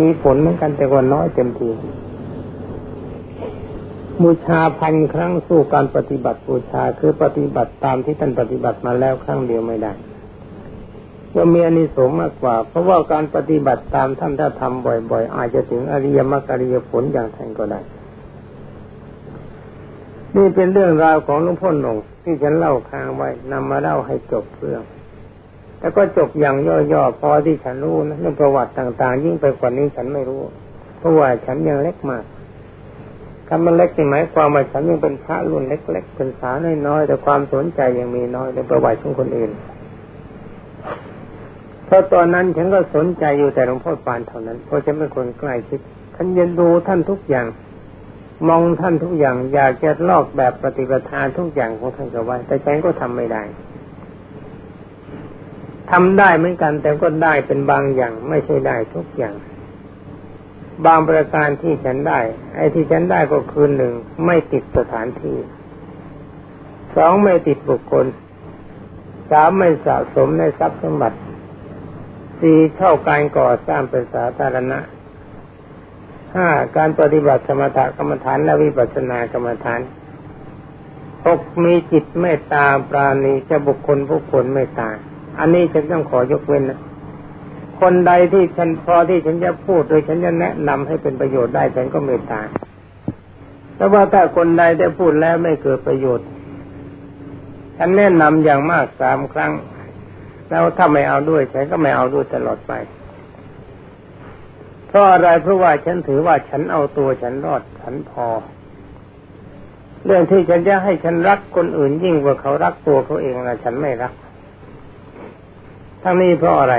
มีผลเหมือนกันแต่ว่าน้อยเต็มทีบูชาพันครั้งสู้การปฏิบัติบูชาคือปฏิบัติตามที่ท่านปฏิบัติมาแล้วครั้งเดียวไม่ได้จะมีอานิสงส์มากกว่า เพราะว่าการปฏิบัติตามท่านถ้าทำบ่อย ๆ อาจจะถึงอริยมรรคอริยผลอย่างท่านก็ได้ นี่เป็นเรื่องราวของหลวงพ่อหนงที่ฉันเล่าค้างไว้นำมาเล่าให้จบเรื่อง แล้วก็จบอย่างย่อๆพอที่ฉันรู้นะเรื่องประวัติต่าง ๆ ยิ่งไปกว่านี้ฉันไม่รู้ เพราะว่าฉันยังเล็กมากคำว่าเล็กนี่หมายความว่าฉันยังเป็นพระรุ่นเล็กๆเป็นสาวน้อยๆแต่ความสนใจยังมีน้อยในประวัติของคนอื่นเพราะตอนนั้นฉันก็สนใจอยู่แต่หลวงพ่อปานเท่านั้นเพราะฉันเป็นคนใกล้ชิดฉันยันดูท่านทุกอย่าง มองท่านทุกอย่าง อยากจะลอกแบบปฏิบัติาทุกอย่างของท่านกับว่าแต่ฉันก็ทำไม่ได้ ทำได้เหมือนกัน แต่ก็ได้เป็นบางอย่างไม่ใช่ได้ทุกอย่าง บางประการที่ฉันได้ ไอ้ที่ฉันได้ก็คือหนึ่งไม่ติดสถานที่สองไม่ติดบุคคลสามไม่สะสมในทรัพย์สมบัติสี่เข้าการก่อสร้างเป็นสาธารณะห้าการปฏิบัติสมถกรรมฐานและวิปัสสนากรรมฐานหกมีจิตเมตตาปราณีจะบุคคลผู้คนเมตตา อันนี้ฉันต้องขอยกเว้นนะคนใดที่ฉันพอที่ฉันจะพูดโดยฉันจะแนะนำให้เป็นประโยชน์ได้ฉันก็เมตตาแต่ว่าถ้าคนใดได้พูดแล้วไม่เกิดประโยชน์ ฉันแนะนำอย่างมากสามครั้ง แล้วถ้าไม่เอาด้วยฉันก็ไม่เอาด้วยตลอดไปเพราะอะไรเพราะว่าฉันถือว่าฉันเอาตัวฉันรอดฉันพอ เรื่องที่ฉันจะให้ฉันรักคนอื่นยิ่งกว่าเขารักตัวเขาเองนะฉันไม่รัก ทั้งนี้เพราะอะไร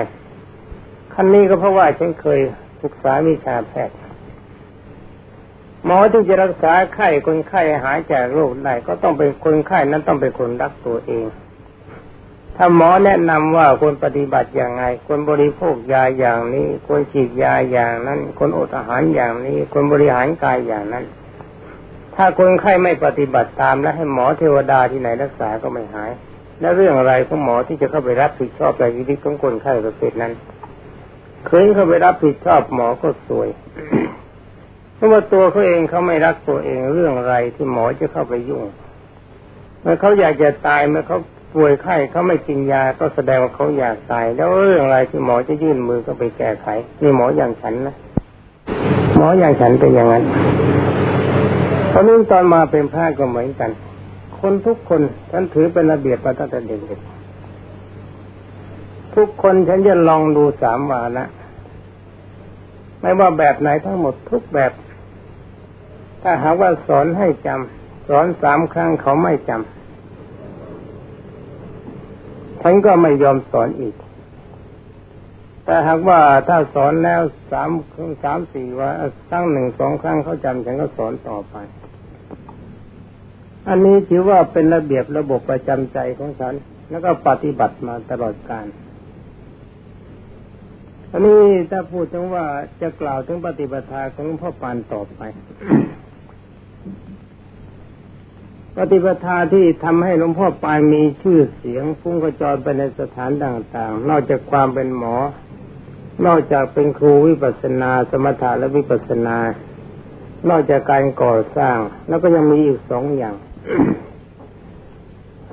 ขั้นนี้ก็เพราะว่าฉันเคยศึกษาวิชาแพทย์หมอที่จะรักษาไข้คนไข้หายจากโรคได้ก็ต้องเป็นคนไข้นั้นต้องเป็นคนรักตัวเอง ถ้าหมอแนะนำว่าควรปฏิบัติอย่างไงควรบริโภคยาอย่างนี้ควรฉีดยาอย่างนั้นควรอดอาหารอย่างนี้ควรบริหารกายอย่างนั้น ถ้าคนไข้ไม่ปฏิบัติตามและให้หมอเทวดาที่ไหนรักษาก็ไม่หาย และเรื่องอะไรของหมอที่จะเข้าไปรับผิดชอบในชีวิตของคนไข้ประเภทนั้นคืนเข้าไปรับผิดชอบหมอก็สวยเพราะว่าตัวเขาเองเขาไม่รักตัวเองเรื่องอะไรที่หมอจะเข้าไปยุ่งเมื่อเขาอยากจะตายเมื่อเขาป่วยไข้เขาไม่กินยาก็แสดงว่าเขาอยากตาย แล้วเรื่องอะไรที่หมอจะยื่นมือก็ไปแก้ไขนี่หมออย่างฉันนะหมออย่างฉันเป็นอย่างนั้นตอนนี้ตอนมาเป็นพระก็เหมือนกัน คนทุกคนฉันถือเป็นระเบียบมาตั้งแต่เด็กๆทุกคนฉันจะลองดูสามวานะไม่ว่าแบบไหนทั้งหมดทุกแบบ ถ้าหากว่าสอนให้จำสอนสามครั้งเขาไม่จำฉันก็ไม่ยอมสอนอีกแต่หากว่าถ้าสอนแล้วสามสามสี่ว่าครั้งหนึ่งสองครั้งเขาจำฉันก็สอนต่อไป อันนี้ถือว่าเป็นระเบียบระบบประจำใจของฉัน แล้วก็ปฏิบัติมาตลอดกาลอันนี้ถ้าพูดถึงว่าจะกล่าวถึงปฏิบัติของพ่อปานต่อไป ปฏิปทาที่ทำให้หลวงพ่อปายมีชื่อเสียงฟุ้งกระจรไปในสถานต่างๆ นอกจากความเป็นหมอ นอกจากเป็นครูวิปัสนา สมถะและวิปัสนา นอกจากการก่อสร้าง แล้วก็ยังมีอีกสองอย่าง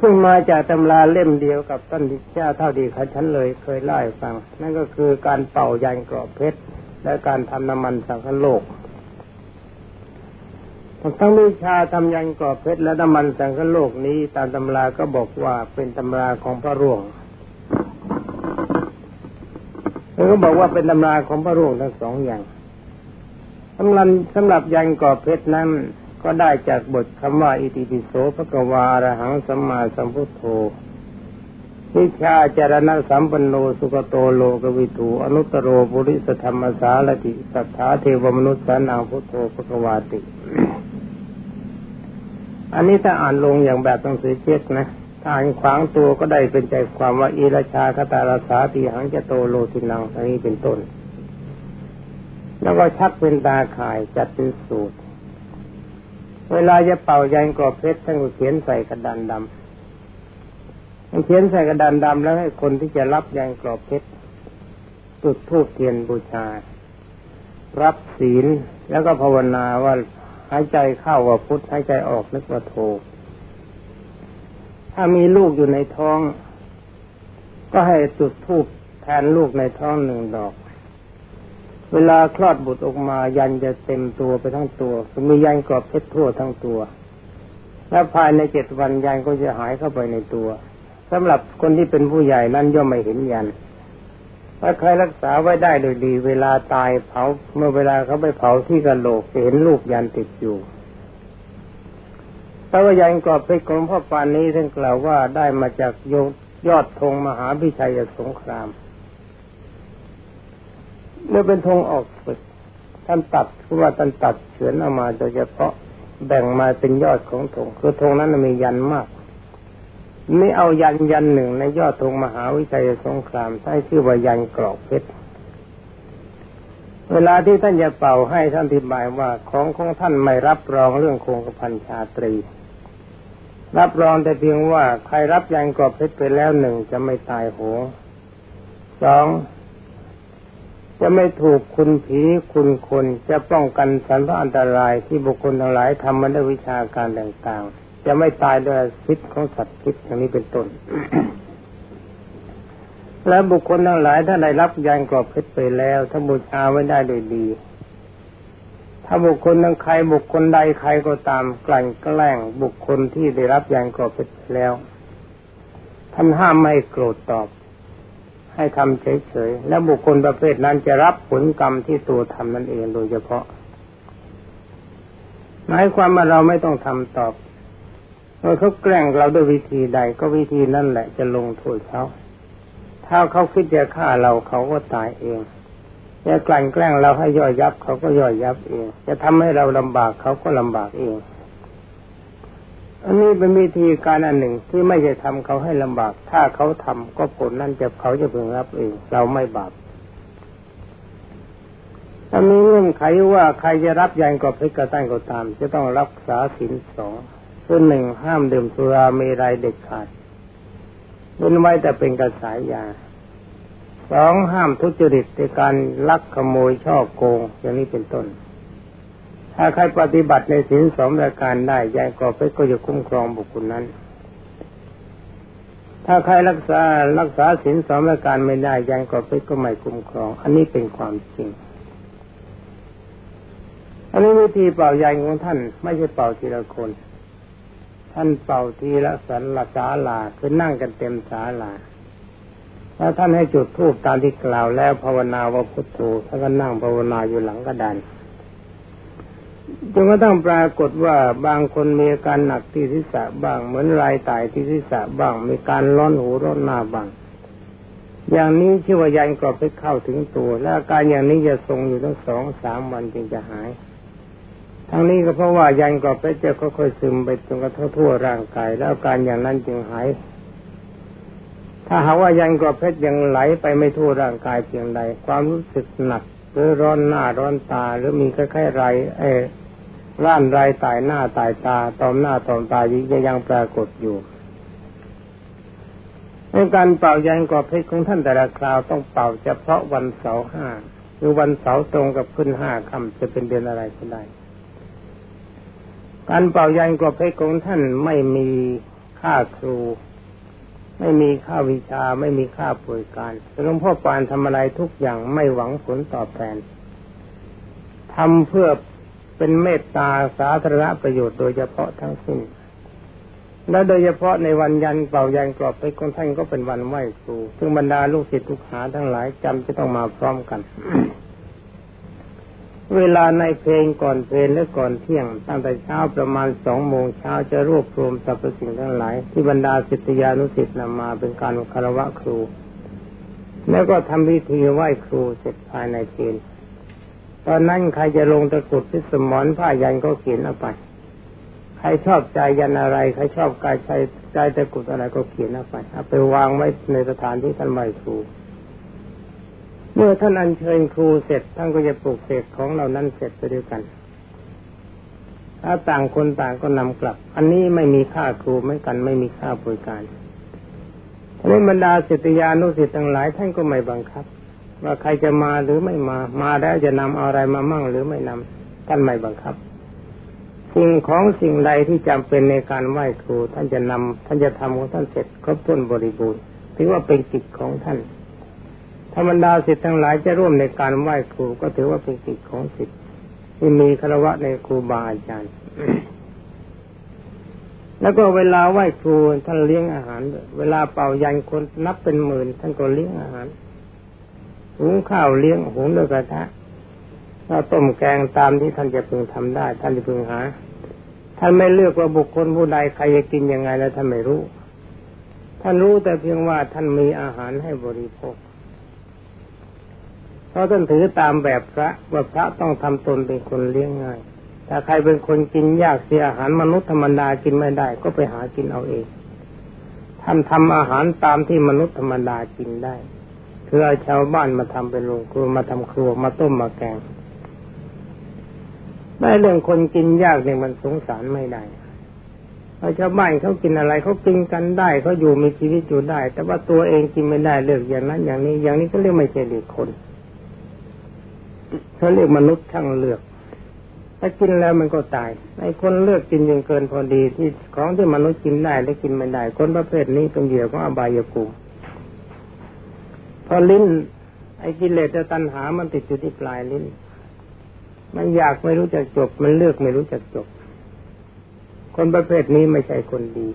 ซึ่งมาจากตำราเล่มเดียวกับท่านทิเจ้าเท่าดีค่ะฉันเลยเคยเล่าให้ฟัง นั่นก็คือการเป่ายันกรอบเพชรและการทำน้ำมันสังคโลกทั้งวิชาทำยันกรอบเพชรและน้ำมันสังคโลกนี้ตามตำราก็บอกว่าเป็นตำราของพระร่วงแล้วก็บอกว่าเป็นตำราของพระร่วงทั้งสองอย่างสำหรับสำหรับยันกรอบเพชรนั้น ก็ได้จากบทคำว่าอิติปิโสพระกวาระหังสัมมาสัมพุทโธวิชาจารณะสัมปันโนสุกโตโลกวิตูอนุตโรบุริสธรรมสารติสัทธาเทวมนุษย์สานังพุทโธพระกวาติ อันนี้ถ้าอ่านลงอย่างแบบต้องสือเช็คนะถ้าอ่านขวางตัวก็ได้เป็นใจความว่าอิราชาคตาราสาตีหังจะโตโลทินังอันนี้เป็นต้น แล้วก็ชักเป็นตาข่ายจัดเป็นสูตร เวลาจะเป่ายันกรอบเพชรท่านก็เขียนใส่กระดานดำท่านเขียนใส่กระดานดำแล้วให้คนที่จะรับยันกรอบเพชรจุดธูปเทียนบูชา รับศีลแล้วก็ภาวนาว่าหายใจเข้าว่าพุทธหายใจออกนึกว่าโทถ้ามีลูกอยู่ในท้อง ก็ให้จุดธูปแทนลูกในท้องหนึ่งดอก เวลาคลอดบุตรออกมายันจะเต็มตัวไปทั้งตัวมียันกรอบเพชรทั่วทั้งตัว และภายในเจ็ดวันยันก็จะหายเข้าไปในตัวสำหรับคนที่เป็นผู้ใหญ่นั้นย่อมไม่เห็นยันถ้าใครรักษาไว้ได้โดยดี เวลาตายเผาเมื่อเวลาเขาไปเผาที่กระโหลกจะเห็นลูกยันติดอยู่แต่ว่ายันกรอบเพชรของพ่อปานนี้ท่านกล่าวว่าได้มาจากโยยอดธงมหาพิชัยสงคราม เมื่อเป็นธงออกฝึกท่านตัดคือว่าท่านตัดเฉือนออกมาโดยเฉพาะแบ่งมาเป็นยอดของธงคือธงนั้นมียันมากนี่เอายันยันหนึ่งในยอดธงมหาวิชัยสงครามใช้ชื่อว่ายันกรอกเพชรเวลาที่ท่านจะเป่าให้ท่านอธิบายว่าของของท่านไม่รับรองเรื่องคงกระพันชาตรี รับรองแต่เพียงว่าใครรับยันกรอบเพชรไปแล้วหนึ่งจะไม่ตายโหงสอง จะไม่ถูกคุณผีคุณคนจะป้องกันสรรพอันตรายที่บุคคลทั้งหลายทำมาด้วยวิชาการต่างๆ จะไม่ตายด้วยพิษของสัตว์พิษอย่างนี้เป็นต้น และบุคคลทั้งหลายถ้าได้รับยานกรอบเพชรไปแล้วถ้าบูชาไว้ได้โดยดี ถ้าบุคคลทั้งใครบุคคลใดใครก็ตามกลั่นแกล้งบุคคลที่ได้รับยานกรอบเพชรแล้วท่านห้ามไม่โกรธตอบ ให้ทำเฉยๆ แล้วบุคคลประเภทนั้นจะรับผลกรรมที่ตัวทำนั่นเองโดยเฉพาะ หมายความว่าเราไม่ต้องทำตอบเมื่อเขาแกล้งเราด้วยวิธีใดก็วิธีนั่นแหละจะลงโทษเขา ถ้าเขาคิดจะฆ่าเราเขาก็ตายเองจะกลั่นแกล้งเราให้ย่อยยับเขาก็ย่อยยับเอง จะทำให้เราลำบากเขาก็ลำบากเอง อันนี้เป็นวิธีการอันหนึ่งที่ไม่จะทำเขาให้ลำบาก ถ้าเขาทำก็ผลนั่นจะเขาจะพึงรับเองเราไม่บาปอันนี้เงื่อนไขว่าใครจะรับยันกับพิกตั้งก็ตาม จะต้องรักษาศีลสองส่วนหนึ่งห้ามดื่มสุราเมรัยเด็ดขาดเว้นไว้แต่เป็นกระสายยาสองห้ามทุจริตในการลักขโมยช่อโกงอย่างนี้เป็นต้น ถ้าใครปฏิบัติในศีลสองประการได้ยายกอเพชรก็จะคุ้มครองบุคคลนั้น ถ้าใครรักษารักษาศีลสองประการไม่ได้ยายกอเพชรก็ไม่คุ้มครอง อันนี้เป็นความจริง อันนี้วิธีเป่ายายของท่าน ไม่ใช่เป่าทีละคน ท่านเป่าทีละสันละศาลาคือนั่งกันเต็มศาลาแล้วท่านให้จุดธูปตามที่กล่าวแล้วภาวนาว่าพุทโธท่านก็นั่งภาวนาอยู่หลังกระดาน จนกระทั่งปรากฏว่าบางคนมีอาการหนักที่ศีรษะบ้าง เหมือนลายตายที่ศีรษะบ้าง มีการร้อนหูร้อนหน้าบ้าง อย่างนี้ชื่อว่ายันกรอบไปเข้าถึงตัว และอาการอย่างนี้จะทรงอยู่ทั้งสองสามวันจึงจะหาย ทั้งนี้ก็เพราะว่ายันกรอบไปจะค่อยๆซึมไปจนกระทั่งทั่วร่างกาย แล้วอาการอย่างนั้นจึงหายถ้าหาว่ายันกรอบเพชรยังไหลไปไม่ทั่วร่างกายเพียงใดความรู้สึกหนัก หรือร้อนหน้าร้อนตาหรือมีคล้ายๆไรเอร่านไรตายหน้าตายตาตอมหน้าตอมตายิ่งยังปรากฏอยู่ในการเป่ายันกอบเพชรของท่านแต่ละคราวต้องเป่าเฉพาะวันเสาร์ห้าคือวันเสาร์ตรงกับขึ้นห้าคำจะเป็นเดือนอะไรก็ได้ การเป่ายันกอบเพชรของท่านไม่มีค่าครู ไม่มีค่าวิชาไม่มีค่าป่วยการหลวงพ่อปานทำอะไรทุกอย่างไม่หวังผลตอบแทนทำเพื่อเป็นเมตตาสาธารณประโยชน์โดยเฉพาะทั้งสิ้น และโดยเฉพาะในวันยันเป่ายันกรอบไปคนท่านก็เป็นวันไหว้ครูซึ่งบรรดาลูกศิษย์ทุกหาทั้งหลายจำจะต้องมาพร้อมกัน เวลาในเพลงก่อนเพลงและก่อนเที่ยงตั้งแต่เช้าประมาณสองโมงเช้าจะรวบรวมสรรพสิ่งทั้งหลาย ที่บรรดาศิษยานุศิษย์นำมาเป็นการคารวะครู แล้วก็ทำพิธีไหว้ครูเสร็จภายในเพลงตอนนั้นใครจะลงตะกุดที่สมอนผ้ายันก็เขียนเอาไป ใครชอบใจยันอะไร ใครชอบกายใจใจตะกุดอะไรก็เขียนเอาไปเอาไปวางไว้ในสถานที่ท่านไหว้ครู เมื่อท่านอัญเชิญครูเสร็จท่านก็จะปลูกเสกของเหล่านั้นเสร็จไปด้วยกัน ถ้าต่างคนต่างก็นำกลับ อันนี้ไม่มีค่าครูไม่กันไม่มีค่าบริการทีนี้บรรดาศิษยานุศิษย์ทั้งหลายท่านก็ไม่บังคับ ว่าใครจะมาหรือไม่มา มาแล้วจะนำอะไรมามั่งหรือไม่นำท่านไม่บังคับสิ่งของสิ่งใดที่จำเป็นในการไหว้ครูท่านจะนำท่านจะทำของท่านเสร็จครบถ้วนบริบูรณ์ถือว่าเป็นกิจของท่าน ธรรมดาสิทธิ์ทั้งหลายจะร่วมในการไหว้ครูก็ถือว่าเป็นกิจของสิทธิ์ที่มีคารวะในครูบาอาจารย์ แล้วก็เวลาไหว้ครูท่านเลี้ยงอาหาร เวลาเป่ายันคนนับเป็นหมื่นท่านก็เลี้ยงอาหารหุงข้าวเลี้ยงหุงด้วยกระทะถ้าต้มแกงตามที่ท่านจะพึงทำได้ ท่านจะพึงหา ท่านไม่เลือกว่าบุคคลผู้ใดใครจะกินยังไงแล้วท่านไม่รู้ ท่านรู้แต่เพียงว่าท่านมีอาหารให้บริโภค เพราะท่านถือตามแบบพระว่าพระต้องทำตนเป็นคนเลี้ยงง่าย ถ้าใครเป็นคนกินยากเสียอาหารมนุษย์ธรรมดากินไม่ได้ ก็ไปหากินเอาเอง ท่านทำอาหารตามที่มนุษย์ธรรมดากินได้คือเอาชาวบ้านมาทำเป็นโรงครัวมาทำครัวมาต้มมาแกงได้เรื่องคนกินยากเนี่ยมันสงสารไม่ได้เพราชาวบ้านเขากินอะไรเขากินกันได้เขาอยู่มีชีวิตอยู่ได้ แต่ว่าตัวเองกินไม่ได้เลือกอย่างนั้นอย่างนี้ อย่างนี้ก็เรียกไม่ใช่เด็กคน เขาเรียกมนุษย์ช่างเลือก ถ้ากินแล้วมันก็ตายไอ้คนเลือกกินยังเกินพอดีที่ของที่มนุษย์กินได้และกินไม่ได้ คนประเภทนี้เป็นเหยื่อของอบายภูมิพอลิ้น ไอ้กิเลสตัณหามันติดอยู่ที่ปลายลิ้น มันอยากไม่รู้จักจบ มันเลือกไม่รู้จักจบ คนประเภทนี้ไม่ใช่คนดี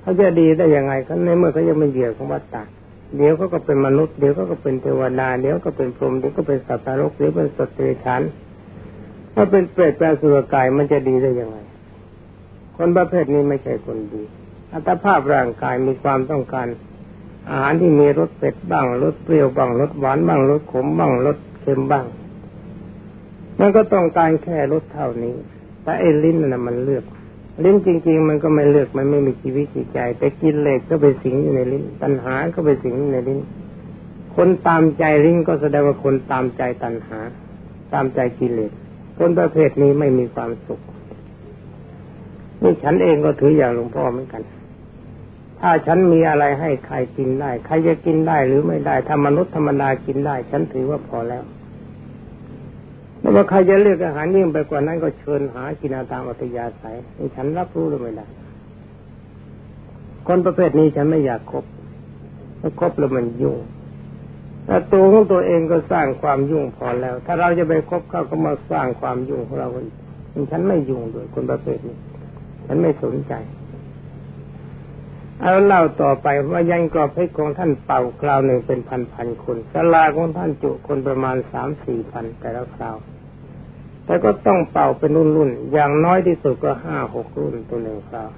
เขาจะดีได้ยังไงเขาในเมื่อเขายังไม่เหยื่อของวัฏฏะ เดี๋ยวเขาก็เป็นมนุษย์ เดี๋ยวเขาก็เป็นเทวดา เดี๋ยวก็เป็นพรหมเดี๋ยวก็เป็นสัตว์นรกเดี๋ยวเป็นสัตว์เดรัจฉานถ้าเป็นเปรตแปลสุรกายมันจะดีได้ยังไง คนประเภทนี้ไม่ใช่คนดี อัตภาพร่างกายมีความต้องการ อาหารที่มีรสเผ็ดบ้างรสเปรี้ยวบ้างรสหวานบ้างรสขมบ้างรสเค็มบ้างมันก็ต้องการแค่รสเท่านี้แต่ไอ้ลิ้นน่ะมันเลือก ลิ้นจริง ๆ มันก็ไม่เลือกมันไม่มีชีวิตจิตใจ แต่กินเหล็กก็ไปสิงอยู่ในลิ้น ตัณหาก็ไปสิงอยู่ในลิ้น คนตามใจลิ้นก็แสดงว่าคนตามใจตัณหา ตามใจกิเลสคนประเภทนี้ไม่มีความสุขนี่ฉันเองก็ถืออย่างหลวงพ่อเหมือนกัน ถ้าฉันมีอะไรให้ใครกินได้ ใครจะกินได้หรือไม่ได้ ถ้ามนุษย์ธรรมดากินได้ ฉันถือว่าพอแล้ว แล้วว่าใครจะเลือกอาหารยิ่งไปกว่านั้นก็เชิญหากินตามอัตยาศัยฉันรับรู้หรือไม่ได้คนประเภทนี้ฉันไม่อยากคบถ้าคบแล้วมันยุ่งแต่ตัวของตัวเองก็สร้างความยุ่งพอแล้ว ถ้าเราจะไปคบเขาก็มาสร้างความยุ่งของเราฉันไม่ยุ่งด้วยคนประเภทนี้ ฉันไม่สนใจ เอาเล่าต่อไปว่ายันกรอบเพชรของท่านเป่าคราวหนึ่งเป็นพันพันคนสลาของท่านจุคนประมาณสามสี่พันแต่ละคราว แต่ก็ต้องเป่าเป็นรุ่นรุ่นอย่างน้อยที่สุดก็ห้าหกรุ่นตัวหนึ่งคราว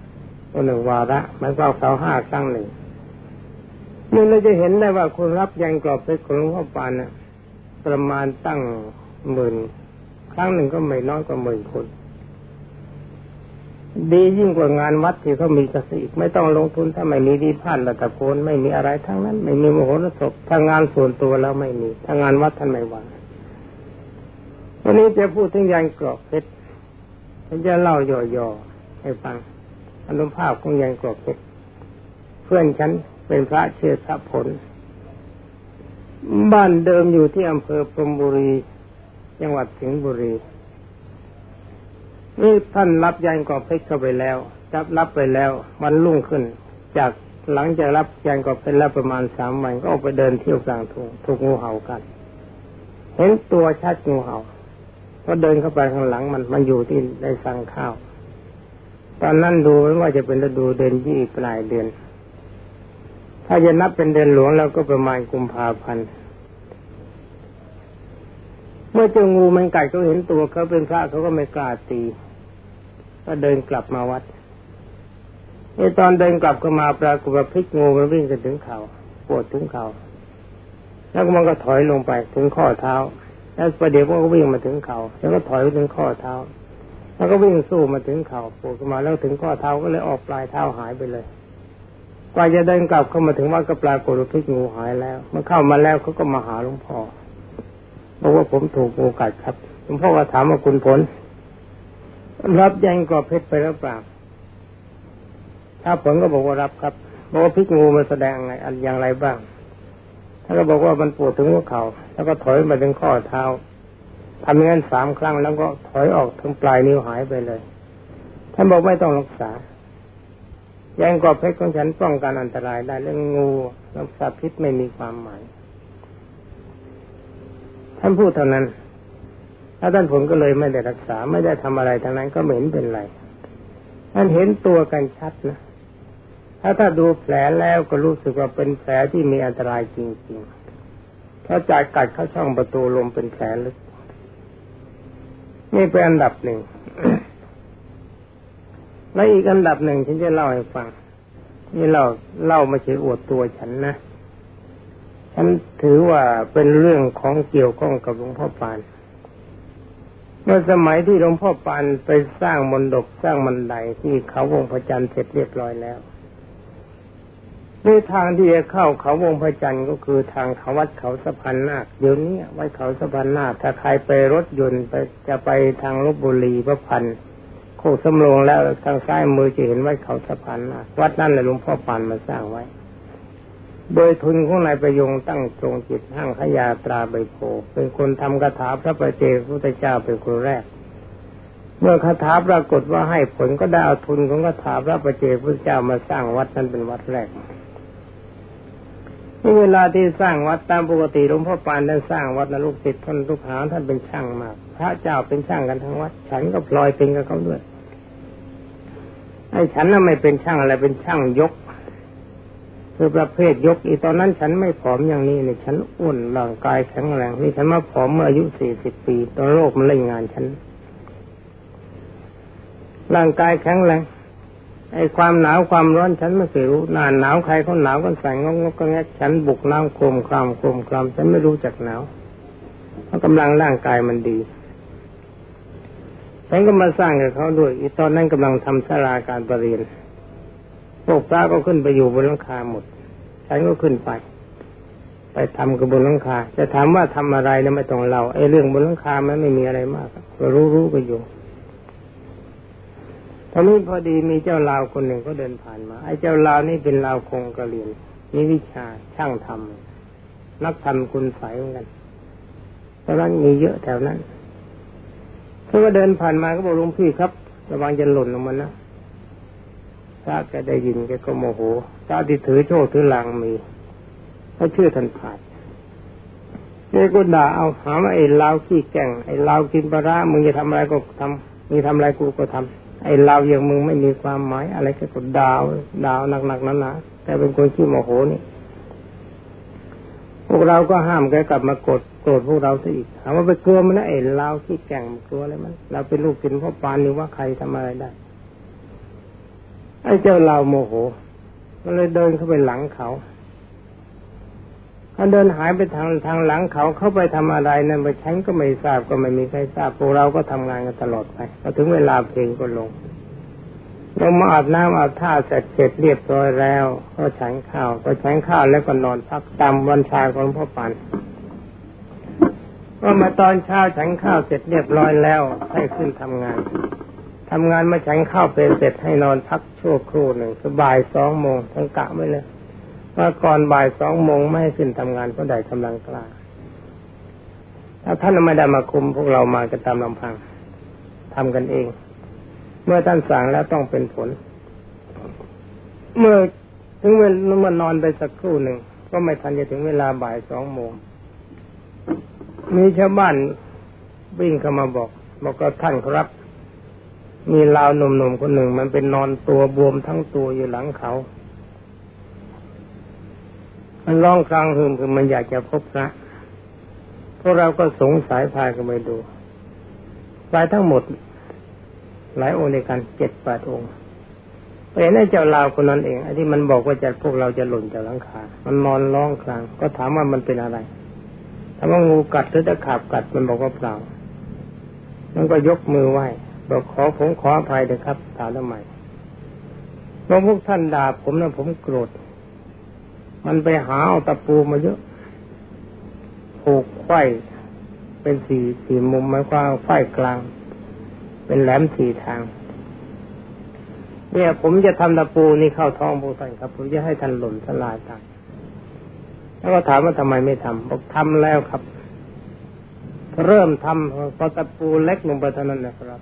ตัวหนึ่งวาระมันก็เป่าห้าครั้งหนึ่งนี่เราจะเห็นได้ว่าคนรับยันกรอบเพชรของหลวงพ่อปานนะประมาณตั้งหมื่นครั้งหนึ่งก็ไม่น้อยกว่าหมื่นคน ดียิ่งกว่างานวัดที่เขามีกสิไม่ต้องลงทุนถ้าไม่มีดีพันระตะโกนไม่มีอะไรทั้งนั้น ไม่มีโมโหรสพถ้างานส่วนตัวแล้วไม่มีถ้างานวัดท่านไม่ว่า วันนี้จะพูดถึงยานกรอกเพชรฉันจะเล่าย่อๆให้ฟังอนุภาพของยานกรอกเพชรเพื่อนฉันเป็นพระเชื่อทรัพย์ผล บ้านเดิมอยู่ที่อำเภอพรมบุรี จังหวัดสิงห์บุรีนี่ท่านรับยันกรอบเพชรเข้าไปแล้วรับรับไปแล้ววันรุ่งขึ้น จากหลังจากรับยันกรอบเพชรแล้วประมาณสามวันก็ออกไปเดินเที่ยวกลางทุ่งถูกงูเห่ากัน เห็นตัวชัดงูเห่า ก็เดินเข้าไปข้างหลังมันมันอยู่ที่ในสังข้าว ตอนนั้นดูไม่ว่าจะเป็นฤดูเดือนยี่ปลายเดือน ถ้าจะนับเป็นเดือนหลวงแล้วก็ประมาณกุมภาพันธ์เมื่อเจ้างูมันกัดเขาเห็นตัวเขาเป็นพระเขาก็ไม่กล้าตี ก็เดินกลับมาวัดในตอนเดินกลับก็มาปรากฏว่าพิกงูมันวิ่งกันถึงเขาปวดถึงเขา แล้วมันก็ถอยลงไปถึงข้อเท้า แล้วประเดี๋ยวก็วิ่งมาถึงเขาแล้วก็ถอยไปถึงข้อเท้า แล้วก็วิ่งสู้มาถึงเขาปวดขึ้นมาแล้วถึงข้อเท้าก็เลยออกปลายเท้าหายไปเลยกว่าจะเดินกลับเข้ามาถึงวัดก็ปรากฏว่าพิกงูหายแล้วเมันเข้ามาแล้วเขาก็มาหาหลวงพ่อบอกว่าผมถูกงูกัดครับหลวงพ่อก็ถามว่าคุณผล รับยังกอเพชรไปแล้วเปล่าถ้าผลก็บอกว่ารับครับบอกว่าพิกงูมันแสดงอะไรอย่างไรบ้างถ้แล้วก็บอกว่ามันปวดถึงหัวเขา่า แล้วก็ถอยมาถึงข้อเท้าทำอย่างนั้นสามครั้งแล้วก็ถอยออกถึงปลายนิ้วหายไปเลย ท่านบอกไม่ต้องรักษาแยงกอบเพชรของฉันป้องกันอันตรายได้เรื่องงูรักษาพิษไม่มีความหมาย ท่านพูดเท่านั้นถ้าท่านผลก็เลยไม่ได้รักษาไม่ได้ทำอะไรทั้งนั้นก็เหม็นเป็นไร ท่านเห็นตัวกันชัดนะถ้าถ้าดูแผลแล้วก็รู้สึกว่าเป็นแผลที่มีอันตรายจริง ๆ ถ้าจากกัดเข้าช่องประตูลมเป็นแผลลึก นี่เป็นอันดับหนึ่ง และอีกอันดับหนึ่งฉันจะเล่าให้ฟัง นี่เล่าเล่าไม่ใช่อวดตัวฉันนะฉันถือว่าเป็นเรื่องของเกี่ยวข้องกับหลวงพ่อปาน เมื่อสมัยที่หลวงพ่อปานไปสร้างมนดกสร้างมันไดที่เขาวงพระจันทร์เสร็จเรียบร้อยแล้ว ด้วยทางที่จะเข้าเขาวงพระจันทร์ก็คือทางเขาวัดเขาสะพานนาคเดี๋ยวนี้ไว้เขาสะพานนาคถ้าใครไปรถยนต์ไปจะไปทางลบบุรีพระพันโคกสำโรงแล้วทางซ้ายมือจะเห็นไว้เขาสะพานนาควัดนั่นแหละหลวงพ่อปานมาสร้างไว้ โดยทุนของนายประยงตั้งตรงจิตห้างขยาตราใบโพเป็นคนทำคาถาพระประเจพระพุทธเจ้าเป็นคนแรกเมื่อคาถาปรากฏว่าให้ผลก็ได้เอาทุนของคาถาพระประเจพระพุทธเจ้ามาสร้างวัดนั้นเป็นวัดแรก นี่เวลาที่สร้างวัดตามปกติหลวงพ่อปานได้สร้างวัดนะลูกศิษย์ท่านลูกหาท่านเป็นช่างมาก พระเจ้าเป็นช่างกันทั้งวัด ฉันก็พลอยเป็นกับเขาด้วยไอ้ฉันน่ะไม่เป็นช่างอะไรเป็นช่างยก คือประเภทยก อีตอนนั้นฉันไม่ผอมอย่างนี้เนี่ยฉันอ้วนร่างกายแข็งแรงนี่ฉันมาผอมเมื่ออายุสี่สิบปีตอนโรคมันเล่นงานฉันร่างกายแข็งแรง ไอ้ความหนาวความร้อนฉันไม่เคยรู้หนาหนาวใครเขาหนาวกันใส่งงก็แงฉันบุกน้ำโคมคลามโคมคลามฉันไม่รู้จักหนาวเพราะกำลังร่างกายมันดีฉันก็มาสร้างกับเขาด้วยอีตอนนั้นกำลังทำสาราการประเรียนพวกพระก็ขึ้นไปอยู่บนหลังคาหมดฉันก็ขึ้นไป ไปทำกับบนหลังคา จะถามว่าทำอะไรเนี่ยไม่ต้องเล่าไอ้เรื่องบนหลังคามันไม่มีอะไรมาก ก็รู้รู้ก็อยู่ ตอนนี้พอดีมีเจ้าลาวคนหนึ่งก็เดินผ่านมา ไอ้เจ้าลาวนี่เป็นลาวคงกระเรียนมีวิชาช่างทำนักทำคุณใสเหมือนกันตอนนั้นมีเยอะแถวนั้นเขาก็เดินผ่านมาก็บอกลุงพี่ครับ ระวังจะหล่นลงมานะพระแกได้ยินแกก็โมโหตาที่ถือโชคถือลังมีเขาเชื่อท่านผ่านเด็กก็ด่าเอาหาว่าไอ้ลาวขี้แก่งไอ้ลาวกินปลาร้ามึงจะทำอะไรก็ทำมึงทำอะไรกูก็ทำ ไอ้เราอย่างมึงไม่มีความหมาย อะไรก็กดดาว ดาวหนักๆนั้นนะแต่เป็นคนขี้โมโหนี่พวกเราก็ห้ามแกกลับมากดโกรธพวกเราซะอีกถามว่าไปกลัวมันนะไอ้เราขี้แก่งกลัวอะไรมัน เราเป็นลูกกินพ่อปานนี่ว่าใครทำอะไรได้ ไอ้เจ้าเราโมโห ก็เลยเดินเข้าไปหลังเขา เขาเดินหายไปทางทางหลังเขาเข้าไปทำอะไรนั่นไปฉันก็ไม่ทราบก็ไม่มีใครทราบพวกเราก็ทำงานกันตลอดไปพอถึงเวลาเพลงก็ลงลงมาอาบน้ำอาบท่าเสร็จเสร็จเรียบร้อยแล้ว ก็ฉันข้าวก็ฉันข้าวแล้วก็นอนพักตามวันชาของพ่อปันก็มาตอนเช้าฉันข้าวเสร็จเรียบร้อยแล้วให้ขึ้นทำงานทำงานมาฉันข้าวเป็นเสร็จให้นอนพักชั่วครู่หนึ่งคือบ่ายสองโมงทั้งกะไม่เลย ว่าก่อนบ่ายสองโมงไม่ให้ขึ้นทำงานก็ได้กำลังกล้าถ้าท่านไม่ได้มาคุมพวกเรามาจะตามลำพังทำกันเอง เมื่อท่านสั่งแล้วต้องเป็นผล เมื่อถึงเวลาเมื่อนอนไปสักครู่หนึ่งก็ไม่ทันจะถึงเวลาบ่ายสองโมงมีชาวบ้านวิ่งเข้ามาบอกบอกก็ท่านครับ มีลาวหนุ่มๆคนหนึ่ง มันเป็นนอนตัวบวมทั้งตัวอยู่หลังเขา มันร้องครางหึมคือมันอยากจะพบพระพวกเราก็สงสัยพายกันไปดูไปทั้งหมด หลายองค์ในกันเจ็ดแปดองค์เป็นไอ้เจ้าลาวคนนั้นเองไอ้ที่มันบอกว่าจะพวกเราจะหล่นจากหลังคา มันนอนร้องคราง ก็ถามว่ามันเป็นอะไรถามว่างูกัดหรือตะขาบกัดมันบอกว่าเปล่ามันก็ยกมือไหว้บอกขอผมขออภัยเถอะครับถามทำไมเพราะพวกท่านด่าผมนะผมโกรธ มันไปหาเอาตะปูมาเยอะผูกไข่เป็นสี่สี่มุมมันกว้างไฟกลาง เป็นแหลมสี่ทาง เนี่ย ผมจะทำตะปูนี่เข้าท้องพวกท่านครับ ผมจะให้ท่านหล่นสลายตายแล้วก็ถามว่าทำไมไม่ทำบอกทำแล้วครับ เริ่มทำพอตะปูเล็กลงไปเท่านั้นนะครับ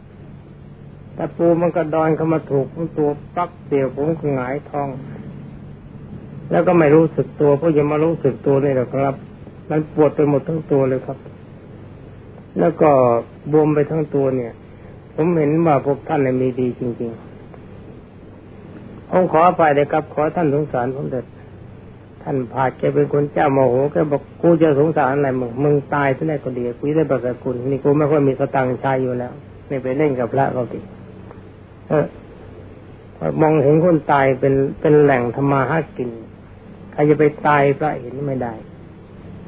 ตะปูมันก็ดอนเข้ามาถูกตัวปักเดียวผมก็หงายท้อง แล้วก็ไม่รู้สึกตัวเพราะยังมารู้สึกตัวนี่แหละครับ มันปวดไปหมดทั้งตัวเลยครับ แล้วก็บวมไปทั้งตัวเนี่ย ผมเห็นว่าพวกท่านมีดีจริงๆผมขอไปเลยครับ ขอท่านสงสารผมเถิดท่านพาแกเป็นคนเจ้าโมโหแกบอกกูจะสงสารอะไรมึงมึงตายที่ไหนก็ดีกูได้บักกุลนี่กูไม่ค่อยมีสตังค์ใช้อยู่แล้วไม่ไปเล่นกับพระเขาติเออมองเห็นคนตายเป็นเป็นแหล่งธรรมาหากิน ครจะไปตายพระเห็นไม่ได้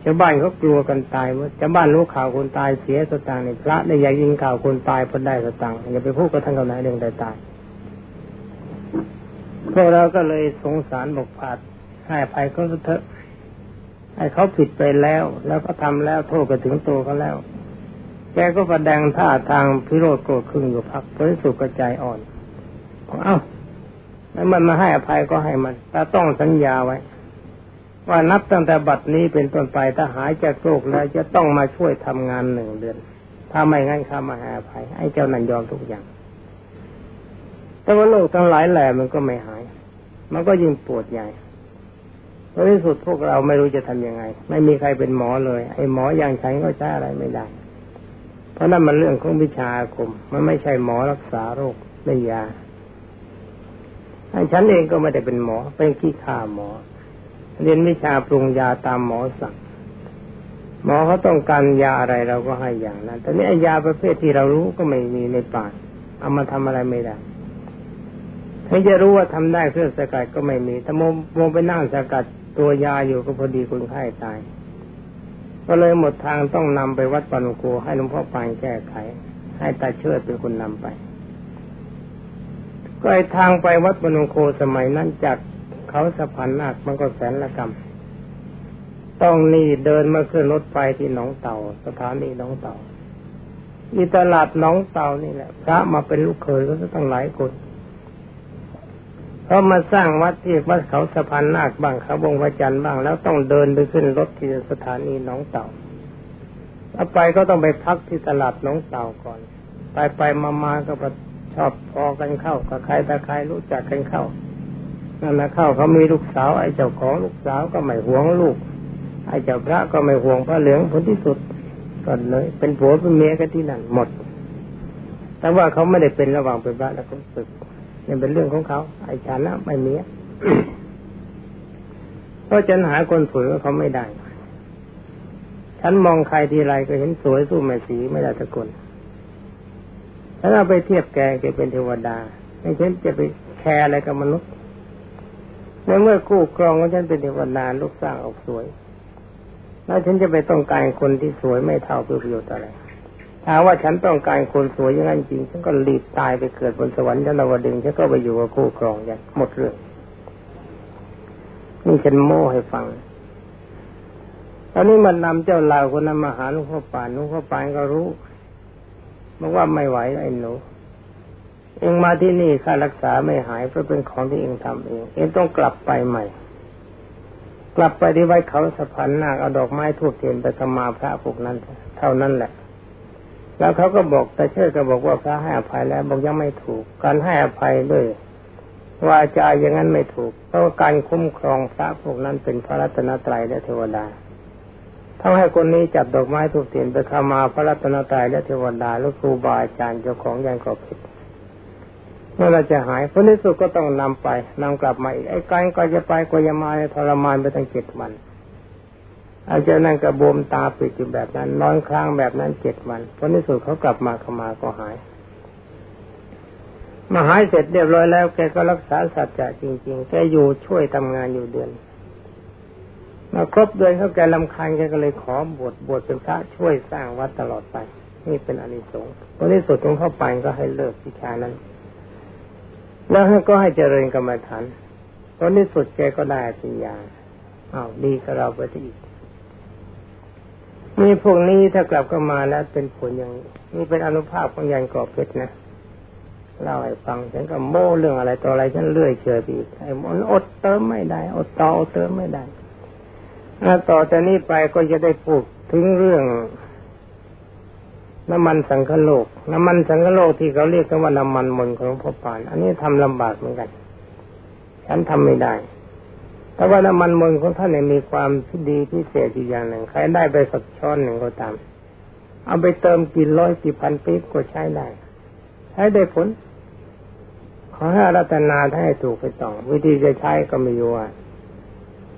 ชาวบ้านเขากลัวกันตายเมื่อชาวบ้านรู้ข่าวคนตายเสียสตางค์ในพระได้อยากยิงข่าวคนตายพราะได้สตางค์อย่าไปพูดกับท่านเขาไหนเรื่องใดตายพวกเราก็เลยสงสารบอกผาดให้ภัยเขาเถอะให้เขาผิดไปแล้ว แล้วก็ทำแล้วโทษไปถึงตัวเขาแล้ว แกก็แสดงท่าทางพิโรธโกรธขึ้นอยู่พักเพื่อสุกระจายอ่อนเอ้าแล้วมันมาให้อภัยก็ให้มันแต่ต้องสัญญาไว้ ว่านับตั้งแต่บัดนี้เป็นต้นไปถ้าหายจากโรคแล้วจะต้องมาช่วยทำงานหนึ่งเดือน ถ้าไม่งั้นข้ามาห้อภัยให้เจ้านันยอมทุกอย่าง แต่ว่าโรคทั้งหลายแหล่มันก็ไม่หาย มันก็ยิ่งปวดใหญ่ในที่สุดพวกเราไม่รู้จะทํำยังไง ไม่มีใครเป็นหมอเลย ไอ้หมออย่างฉันก็ใช้อะไรไม่ได้ เพราะนั่นมันเรื่องของวิชาอาคม มันไม่ใช่หมอรักษาโรคไม่ยาไอ้ฉันเองก็ไม่ได้เป็นหมอ เป็นขี้ข้าหมอ เรียนวิชาปรุงยาตามหมอสั่งหมอเขาต้องการยาอะไรเราก็ให้อย่างนั้นแต่นี้ยาประเภทที่เรารู้ก็ไม่มีในป่าเอามาทำอะไรไม่ได้ถึงจะรู้ว่าทำได้เครื่องสกัดก็ไม่มีถ้าโมโมไปนั่งสกัดตัวยาอยู่ก็พอดีคนไข้ตาย ก็เลยหมดทางต้องนำไปวัดปานุโกให้หลวงพ่อปานแก้ไข ให้ตาเชิดเป็นคนนำไป ก็ไอทางไปวัดปานุโกสมัยนั้นจาก เขาสะพานนาคมันก็แสนละกรรม ต้องนี่เดินมาขึ้นรถไฟที่หนองเต่า สถานีหนองเต่าอีตลาดหนองเต่านี่แหละ พระมาเป็นลูกเขยก็ต้องหลายคนเขามาสร้างวัดที่วัดเขาสะพานนาคบ้างเขาวงพระจันทร์บ้าง แล้วต้องเดินไปขึ้นรถที่สถานีหนองเต่าถ้าไปก็ต้องไปพักที่ตลาดหนองเต่าก่อน ไปไปมามาก็ชอบพอกันเข้ากับใครแต่ใครรู้จักกันเข้า นั่นนะเข้าเขามีลูกสาว ไอ้เจ้าของลูกสาวก็ไม่หวงลูก ไอ้เจ้าพระก็ไม่ห่วงพระเหลืองผลที่สุดก็เลย เป็นผัวเป็นเมียกันที่นั่นหมด แต่ว่าเขาไม่ได้เป็นระหว่างเป็นพระแล้วก็ศึกนี่เป็นเรื่องของเขา ไอ้ฉันนะไม่เมีเพราะฉันหาคนสวยเขาไม่ได้ ฉันมองใครทีไรก็เห็นสวยสู้แม่สีไม่ได้ตะกคนถ้าเราไปเทียบแกแกเป็นเทวดาไม่ฉันจะไปแคร์อะไรกับมนุษย์ เมื่อเมื่อคู่ครองของฉันเป็นเทวดาลูกสร้างออกสวย แล้วฉันจะไปต้องการคนที่สวยไม่เท่าเพื่อประโยชน์อะไรถ้าว่าฉันต้องการคนสวยอย่างนั้นจริง ฉันก็รีบตายไปเกิดบนสวรรค์ชั้นวดึงฉันก็ไปอยู่กับคู่ครองอย่างหมดเรื่องนี่ฉันโม้ให้ฟัง ตอนนี้มันนำเจ้าลาวคนนั้นมาหาหลวงพ่อปานหลวงพ่อปานก็รู้บอกว่าไม่ไหวไอ้หนู เองมาที่นี่ค่ารักษาไม่หายเพราะเป็นของที่เองทำเอง เองต้องกลับไปใหม่ กลับไปที่ไว้เขาสะพานนาคเอาดอกไม้ทูบเทียนไปสมาพระพวกนั้น เท่านั้นแหละ แล้วเขาก็บอกแต่เชื่อก็บอกว่าพระให้อภัยแล้วบอกยังไม่ถูก การให้อภัยด้วยว่าจะอย่างนั้นไม่ถูก เพราะการคุ้มครองพระพวกนั้นเป็นพระรัตนตรัยและเทวดาถ้าให้คนนี้จับดอกไม้ถูกเตียนไปขมาพระรัตนตรัยและเทวดาแล้วครูบาอาจารย์เจ้าของยังก็ผิด มื่อเราจะหายผลที่สุดก็ต้องนำไปนำกลับมาอีกไอ้การก็จะไปก็จะมาทรมานไปตั้งเจ็ดวันอาจารย์นั่นกระบวมตาปิดอยู่แบบนั้น นอนค้างแบบนั้นเจ็ดวันพอในสุดเขากลับมาเข้ามาก็หาย มาหายเสร็จเรียบร้อยแล้วแกก็รักษาสัจจะจริง ๆ แกอยู่ช่วยทำงานอยู่เดือนมาครบเดือนเขาแกลำคาญแกก็เลยขอบวชบวชเป็นพระช่วยสร้างวัดตลอดไป นี่เป็นอนิสงส์พอในสุดของเข้าไปก็ให้เลิกวิชานั้น แล้วก็ให้เจริญกรรมฐานตอนนี้สุดแกก็ได้ปัญญาอ้าวดีกับเราไปที่อีกมีพวกนี้ถ้ากลับก็มาแล้วเป็นผลอย่างนี่เป็นอนุภาพของยันกอบเพชรนะเล่าให้ฟังฉันก็โม้เรื่องอะไรต่ออะไรฉันเลื่อยเฉยไปอีกไอ้มันอดเติมไม่ได้ อดต่อเติมไม่ได้ต่อจากนี้ไปก็จะได้พูดถึงเรื่อง น้ำมันสังคโลก น้ำมันสังคโลกที่เขาเรียกกันว่าน้ำมันมนของพ่อปาน อันนี้ทำลำบากเหมือนกัน ฉันทำไม่ได้ แต่ว่าน้ำมันมนของท่านเนี่ยมีความที่ดีพิเศษอีกอย่างหนึ่ง ใครได้ไปสักช้อนหนึ่งก็ตาม เอาไปเติมกี่ร้อยกี่พันปีก็ใช้ได้ ใช้ได้ผล ขอให้รัตนาให้ถูกไปต้อง วิธีจะใช้ก็ไม่รู้ว่า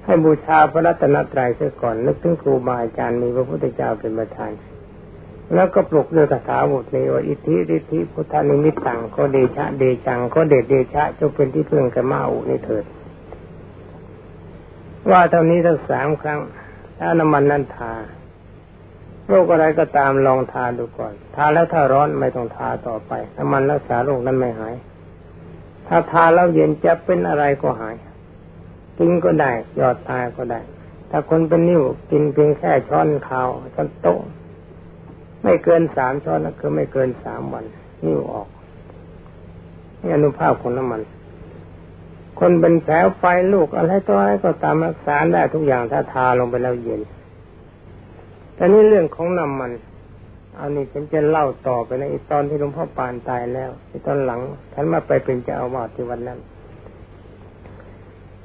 ให้บูชาพระรัตนตรัยเสียก่อนนึกถึงครูบาอาจารย์มีพระพุทธเจ้าเป็นประธาน แล้วก็ปลุกด้วยคาถาบทนี้ว่าอิทธิฤทธิพุทธานิมิตตังก็เดชะเดจังก็เดชเดชะจงเป็นที่พึ่งกับมาอุนี่เถิด ว่าเท่านี้ทั้งสามครั้งถ้าน้ำมันนั้นทาโรคอะไรก็ตามลองทาดูก่อน ทาแล้วถ้าร้อนไม่ต้องทาต่อไปน้ำมันรักษาโรคนั้นไม่หาย ถ้าทาแล้วเย็นจะเป็นอะไรก็หายกินก็ได้ยอดตายก็ได้ ถ้าคนเป็นนิ้วกินเพียงแค่ช้อนข้าวช้อนโต๊ะ ไม่เกินสามช้อนนะคือไม่เกินสามวันนิ้วออกนี่อนุภาพของน้ำมัน คนเป็นแผลไฟลูกอะไรตัวอะไรก็ตามรักษาได้ทุกอย่างถ้าทาลงไปแล้วเย็นแต่นี่เรื่องของน้ำมันเอานี่ฉันจะเล่าต่อไปในตอนที่หลวงพ่อปานตายแล้วในตอนหลัง ฉันมาไปเป็นเจ้าอาวาสที่วันนั้น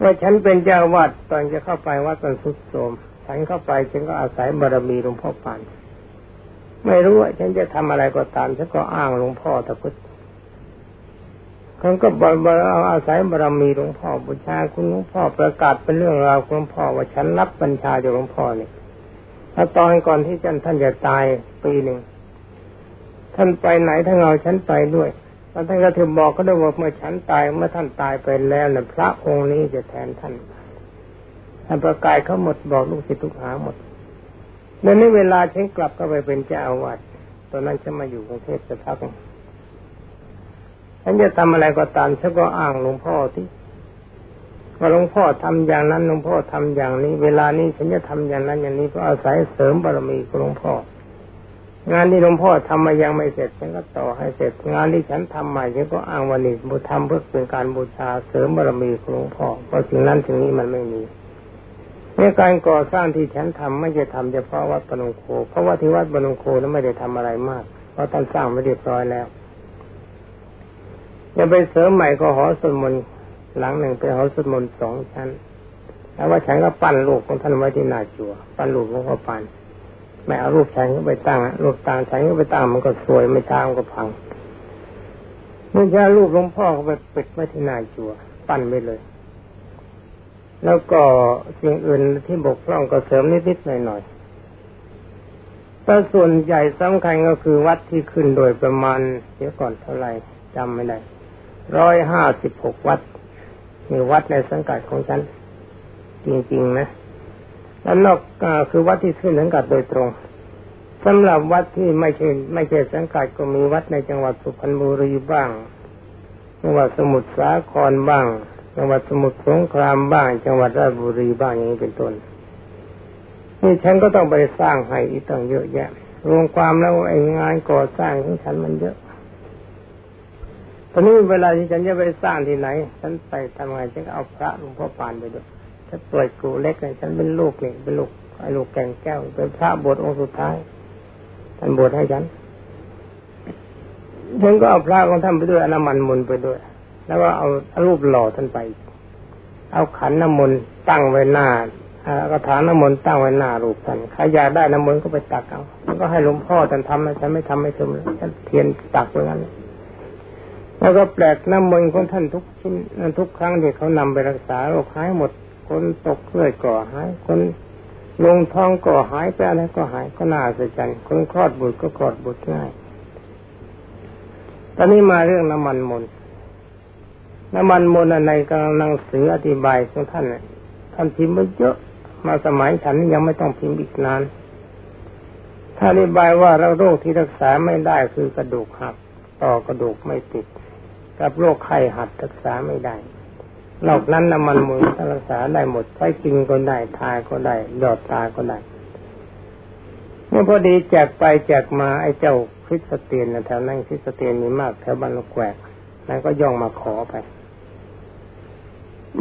ว่าฉันเป็นเจ้าวาดตอนจะเข้าไปวัดตอนสุดโทมฉันเข้าไปฉันก็อาศัยบารมีหลวงพ่อปาน ไม่รู้ว่าฉันจะทำอะไรก็ตามฉันก็อ้างหลวงพ่อตะพุทธเขาก็บารเอาอาศัยบารมีหลวงพ่อบูชาคุณหลวงพ่อประกาศเป็นเรื่องราวของหลวงพ่อว่าฉันรับบัญชาจากหลวงพ่อเนี่ยถ้าตอนก่อนที่ท่านท่านจะตายปีหนึ่งท่านไปไหนท่านเอาฉันไปด้วยท่านก็ถือบอกก็ได้ว่าเมื่อฉันตายเมื่อท่านตายไปแล้วเนี่ยพระองค์นี้จะแทนท่านท่านประกาศเขาหมดบอกลูกศิษย์ทุกหาหมด ในนี้เวลาฉันกลับก็ไปเป็นเจ้าอาวาสตอนนั้นฉันมาอยู่กรุงเทพสักพักฉันจะทำอะไรก็ตามฉันก็อ้างหลวงพ่อที่ว่าหลวงพ่อทำอย่างนั้นหลวงพ่อทำอย่างนี้ เวลานี้ฉันจะทำอย่างนั้นอย่างนี้ก็อาศัยเสริมบารมีของหลวงพ่องานที่หลวงพ่อทำมายังไม่เสร็จฉันก็ต่อให้เสร็จ งานที่ฉันทำใหม่ฉันก็อ้างวันนี้บูทำเพื่อเป็นการบูชาเสริมบารมีของหลวงพ่อเพราะสิ่งนั้นสิ่งนี้มันไม่มี ในการก่อสร้างที่ฉันทำไม่ใช่ทำเฉพาะวัดปนุโค เพราะว่าที่วัดปนุโคนั้นไม่ได้ทำอะไรมาก เพราะท่านสร้างไม่เรียบร้อยแล้วจะไปเสริมใหม่ก็หอสวดมนต์หลังหนึ่งเป็นหอสวดมนต์สองชั้นแล้วว่าฉันก็ปั้นลูกของท่านไว้ที่หน้าจัวปั้นลูกของพ่อปั้นไม่เอารูปฉันก็ไปตั้งรูปต่างฉันก็ไปตั้งมันก็สวยไม่ช้ามก็พังเมื่อช้ารูปหลวงพ่อก็ไปปิดไว้ที่หน้าจัว ปั้นไปเลย แล้วก็สิ่งอื่นที่บกพร่องก็เสริมนิดๆหน่อยๆแต่ส่วนใหญ่สำคัญก็คือวัดที่ขึ้นโดยประมาณเดี๋ยวก่อนเท่าไหร่จำไม่ได้ร้อยห้าสิบหกวัดมีวัดในสังกัดของฉัน จริงๆนะแล้วนอกคือวัดที่ขึ้นสังกัดโดยตรงสำหรับวัดที่ไม่ใช่ไม่ใช่สังกัดก็มีวัดในจังหวัดสุพรรณบุรีบ้างจังหวัดสมุทรสาครบ้าง จังหวัดสมุทรสงครามบ้าง จังหวัดราชบุรีบ้างอย่างนี้เป็นต้นนี่ฉันก็ต้องไปสร้างให้อีกตั้งเยอะแยะ รวมความแล้วไอ้งานก่อสร้างของฉันมันเยอะตอนนี้เวลาที่ฉันจะไปสร้างที่ไหน ฉันไปทำไงฉันก็เอาพระหลวงพ่อปานไปด้วยถ้าปล่อยกูเล็กเลยฉันเป็นลูกนี่เป็นลูกไอ้ลูกแก่งแก้วเป็นพระบวชองค์สุดท้ายท่านบวชให้ฉันฉันก็เอาพระของท่านไปด้วยอน้ำมันมุนไปด้วย แล้วก็เอารูปหล่อท่านไป เอาขันน้ำมนต์ตั้งไว้หน้ากระถางน้ำมนต์ตั้งไว้หน้ารูปท่านใครอยากได้น้ำมนต์ก็ไปตักเอาแล้วก็ให้หลวงพ่อท่านทำนะฉันไม่ทำไม่ทำฉันเทียนตักอย่างนั้นแล้วก็แปลกน้ำมนต์ของท่านทุกชิ้นทุกครั้งที่เขานำไปรักษาโรคหายหมด คนตกเลื่อยก่อหาย คนลงท้องก่อหายไปอะไรก็หายก็น่าสะใจคนคลอดบุตรก็คลอดบุตรง่าย ตอนนี้มาเรื่องน้ำมันมน น้ำมันมนในกำลังสืออธิบายของท่านท่านพิมพ์มาเยอะ มาสมัยฉันยังไม่ต้องพิมพ์อีกนานถ้าอธิบายว่าเราโรคที่รักษาไม่ได้คือกระดูกหัก ต่อกระดูกไม่ติด กับโรคไข้หัดรักษาไม่ได้นอกนั้นน้ำมันมือรักษาได้หมดใช้กินก็ได้ทาก็ได้หยอดตาก็ได้เมื่อพอดีแจกไปแจกมาไอ้เจ้าคริสเตียนแถวนั้นคริสเตียนมีมากแถวบ้านลูกแกวกนั้นก็ย่องมาขอไป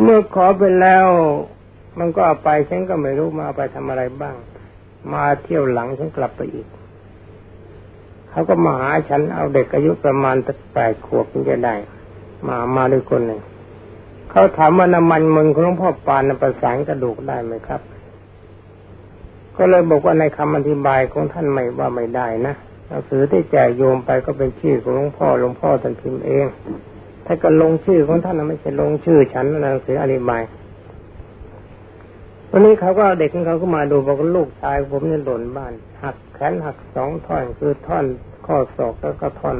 เมื่อขอไปแล้ว มันก็เอาไปฉันก็ไม่รู้มาเอาไปทำอะไรบ้าง มาเที่ยวหลังฉันกลับไปอีก เขาก็มาหาฉันเอาเด็กอายุประมาณแปดขวบถึงจะได้ มามาด้วยคนหนึ่งเขาถามว่าน้ำมันมึงของหลวงพ่อปานประสานกระดูกได้ไหมครับ ก็เลยบอกว่าในคำอธิบายของท่านไม่ว่าไม่ได้นะหนังสือที่แจกโยมไปก็เป็นชื่อของหลวงพ่อหลวงพ่อท่านพิมพ์เอง ถ้าก็ลงชื่อของท่านไม่ใช่ลงชื่อฉันหนังสืออธิบายวันนี้เขาก็เด็กของเขาก็มาดูบอกว่าลูกชายผมเนี่ยหล่นบ้าน หักแขนหักสองท่อนคือท่อนข้อศอกแล้วก็ท่อน